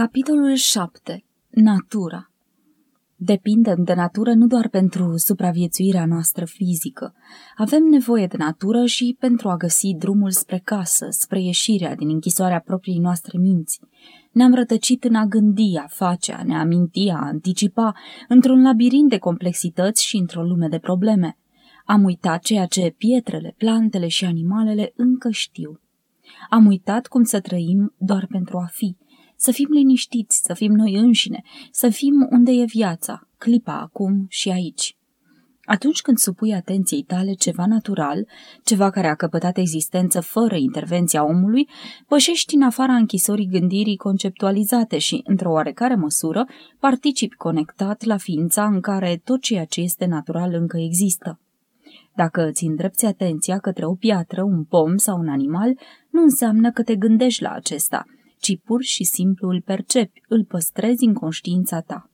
Capitolul 7. Natura Depindem de natură nu doar pentru supraviețuirea noastră fizică. Avem nevoie de natură și pentru a găsi drumul spre casă, spre ieșirea din închisoarea propriei noastre minți. Ne-am rătăcit în a gândi, a face, a ne aminti, a anticipa, într-un labirint de complexități și într-o lume de probleme. Am uitat ceea ce pietrele, plantele și animalele încă știu. Am uitat cum să trăim doar pentru a fi – să fim liniștiți, să fim noi înșine, să fim unde e viața, clipa acum și aici. Atunci când supui atenției tale ceva natural, ceva care a căpătat existență fără intervenția omului, pășești în afara închisorii gândirii conceptualizate și, într-o oarecare măsură, participi conectat la ființa în care tot ceea ce este natural încă există. Dacă îți îndrepți atenția către o piatră, un pom sau un animal, nu înseamnă că te gândești la acesta – ci pur și simplu îl percepi, îl păstrezi în conștiința ta.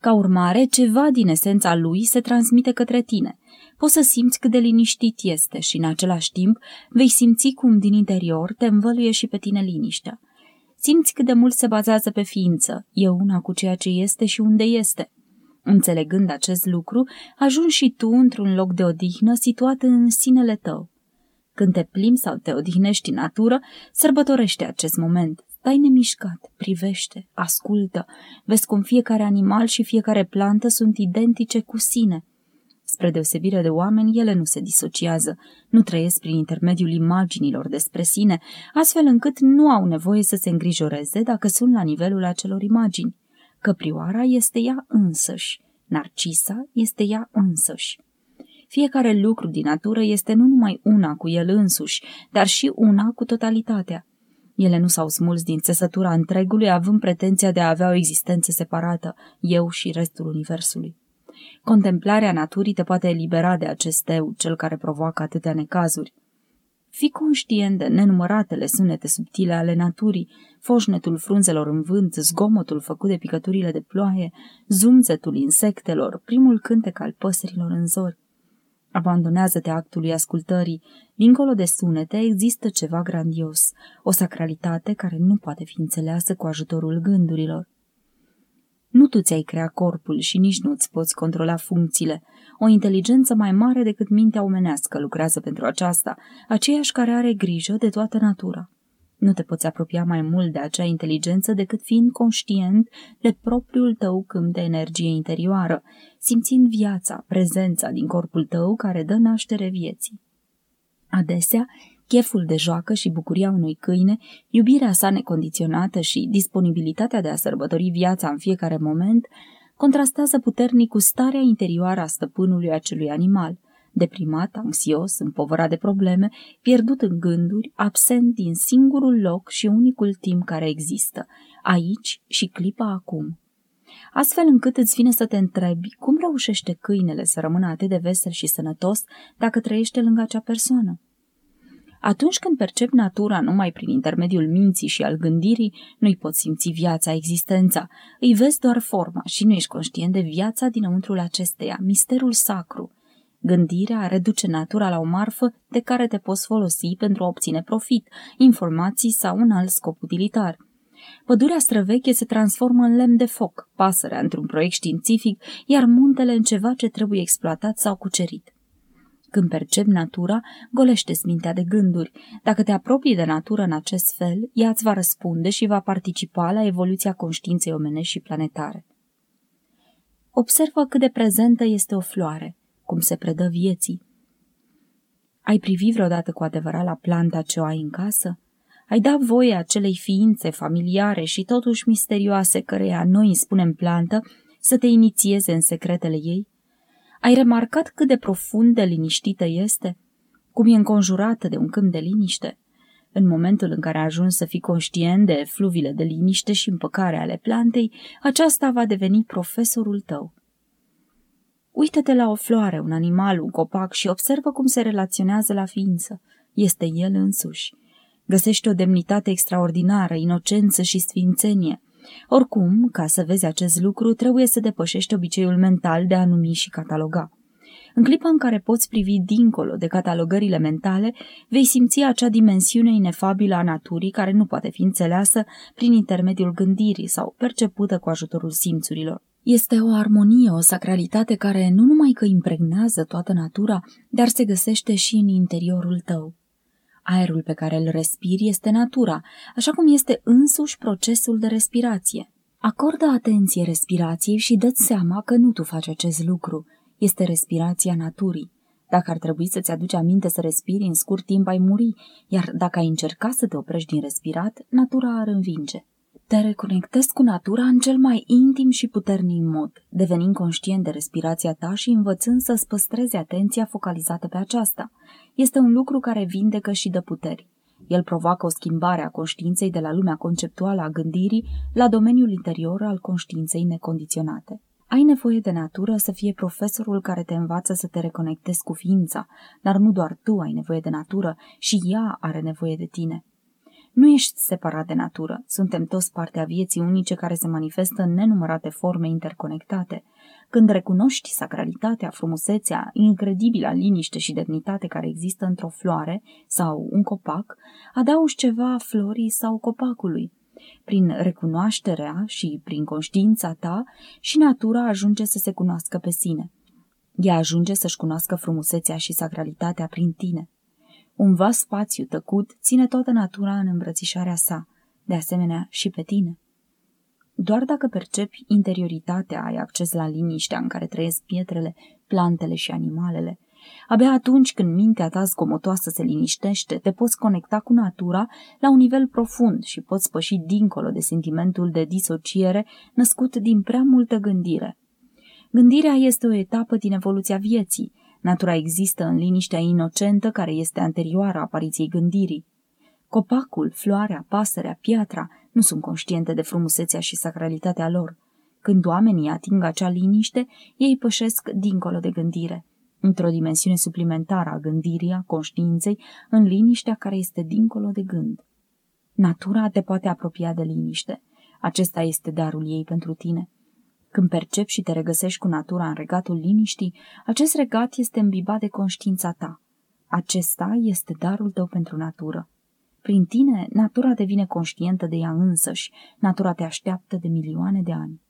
Ca urmare, ceva din esența lui se transmite către tine. Poți să simți cât de liniștit este și, în același timp, vei simți cum din interior te învăluie și pe tine liniștea. Simți cât de mult se bazează pe ființă, e una cu ceea ce este și unde este. Înțelegând acest lucru, ajungi și tu într-un loc de odihnă situat în sinele tău. Când te plimbi sau te odihnești în natură, sărbătorește acest moment. Stai nemișcat, privește, ascultă, vezi cum fiecare animal și fiecare plantă sunt identice cu sine. Spre deosebire de oameni, ele nu se disociază, nu trăiesc prin intermediul imaginilor despre sine, astfel încât nu au nevoie să se îngrijoreze dacă sunt la nivelul acelor imagini. Căprioara este ea însăși, Narcisa este ea însăși. Fiecare lucru din natură este nu numai una cu el însuși, dar și una cu totalitatea. Ele nu s-au smuls din țesătura întregului, având pretenția de a avea o existență separată, eu și restul universului. Contemplarea naturii te poate elibera de acest eu, cel care provoacă atâtea necazuri. Fii conștient de nenumăratele sunete subtile ale naturii, foșnetul frunzelor în vânt, zgomotul făcut de picăturile de ploaie, zumzetul insectelor, primul cântec al păsărilor în zori. Abandonează-te actului ascultării. Dincolo de sunete există ceva grandios, o sacralitate care nu poate fi înțeleasă cu ajutorul gândurilor. Nu tu ți-ai crea corpul și nici nu îți poți controla funcțiile. O inteligență mai mare decât mintea omenească lucrează pentru aceasta, aceeași care are grijă de toată natura. Nu te poți apropia mai mult de acea inteligență decât fiind conștient de propriul tău câmp de energie interioară, simțind viața, prezența din corpul tău care dă naștere vieții. Adesea, cheful de joacă și bucuria unui câine, iubirea sa necondiționată și disponibilitatea de a sărbători viața în fiecare moment, contrastează puternic cu starea interioară a stăpânului acelui animal – deprimat, anxios, împovărat de probleme, pierdut în gânduri, absent din singurul loc și unicul timp care există, aici și clipa acum. Astfel încât îți vine să te întrebi cum reușește câinele să rămână atât de vesel și sănătos dacă trăiește lângă acea persoană. Atunci când percepi natura numai prin intermediul minții și al gândirii, nu-i poți simți viața, existența. Îi vezi doar forma și nu ești conștient de viața dinăuntrul acesteia, misterul sacru, Gândirea reduce natura la o marfă de care te poți folosi pentru a obține profit, informații sau un alt scop utilitar. Pădurea străveche se transformă în lemn de foc, pasărea într-un proiect științific, iar muntele în ceva ce trebuie exploatat sau cucerit. Când percepi natura, golește-ți mintea de gânduri. Dacă te apropii de natură în acest fel, ea îți va răspunde și va participa la evoluția conștiinței omenești și planetare. Observă cât de prezentă este o floare cum se predă vieții. Ai privi vreodată cu adevărat la planta ce o ai în casă? Ai dat voie acelei ființe familiare și totuși misterioase căreia noi îi spunem plantă să te inițieze în secretele ei? Ai remarcat cât de profund de liniștită este? Cum e înconjurată de un câmp de liniște? În momentul în care ajungi să fii conștient de fluvile de liniște și împăcare ale plantei, aceasta va deveni profesorul tău. Uită-te la o floare, un animal, un copac și observă cum se relaționează la ființă. Este el însuși. Găsește o demnitate extraordinară, inocență și sfințenie. Oricum, ca să vezi acest lucru, trebuie să depășești obiceiul mental de a numi și cataloga. În clipa în care poți privi dincolo de catalogările mentale, vei simți acea dimensiune inefabilă a naturii care nu poate fi înțeleasă prin intermediul gândirii sau percepută cu ajutorul simțurilor. Este o armonie, o sacralitate care nu numai că impregnează toată natura, dar se găsește și în interiorul tău. Aerul pe care îl respiri este natura, așa cum este însuși procesul de respirație. Acordă atenție respirației și dă seama că nu tu faci acest lucru, este respirația naturii. Dacă ar trebui să-ți aduci aminte să respiri în scurt timp, ai muri, iar dacă ai încerca să te oprești din respirat, natura ar învinge. Te reconectezi cu natura în cel mai intim și puternic mod, devenind conștient de respirația ta și învățând să-ți păstrezi atenția focalizată pe aceasta. Este un lucru care vindecă și dă puteri. El provoacă o schimbare a conștiinței de la lumea conceptuală a gândirii la domeniul interior al conștiinței necondiționate. Ai nevoie de natură să fie profesorul care te învață să te reconectezi cu ființa, dar nu doar tu ai nevoie de natură, și ea are nevoie de tine. Nu ești separat de natură, suntem toți parte a vieții unice care se manifestă în nenumărate forme interconectate. Când recunoști sacralitatea, frumusețea, incredibila liniște și demnitate care există într-o floare sau un copac, adaugi ceva florii sau copacului. Prin recunoașterea și prin conștiința ta și natura ajunge să se cunoască pe sine. Ea ajunge să-și cunoască frumusețea și sacralitatea prin tine. Un vas spațiu tăcut ține toată natura în îmbrățișarea sa, de asemenea și pe tine. Doar dacă percepi interioritatea, ai acces la liniștea în care trăiesc pietrele, plantele și animalele. Abia atunci când mintea ta zgomotoasă se liniștește, te poți conecta cu natura la un nivel profund și poți păși dincolo de sentimentul de disociere născut din prea multă gândire. Gândirea este o etapă din evoluția vieții, Natura există în liniștea inocentă care este anterioară apariției gândirii. Copacul, floarea, pasărea, piatra nu sunt conștiente de frumusețea și sacralitatea lor. Când oamenii ating acea liniște, ei pășesc dincolo de gândire, într-o dimensiune suplimentară a gândirii, a conștiinței, în liniștea care este dincolo de gând. Natura te poate apropia de liniște. Acesta este darul ei pentru tine. Când percepi și te regăsești cu natura în regatul liniștii, acest regat este îmbibat de conștiința ta. Acesta este darul tău pentru natură. Prin tine, natura devine conștientă de ea însăși, natura te așteaptă de milioane de ani.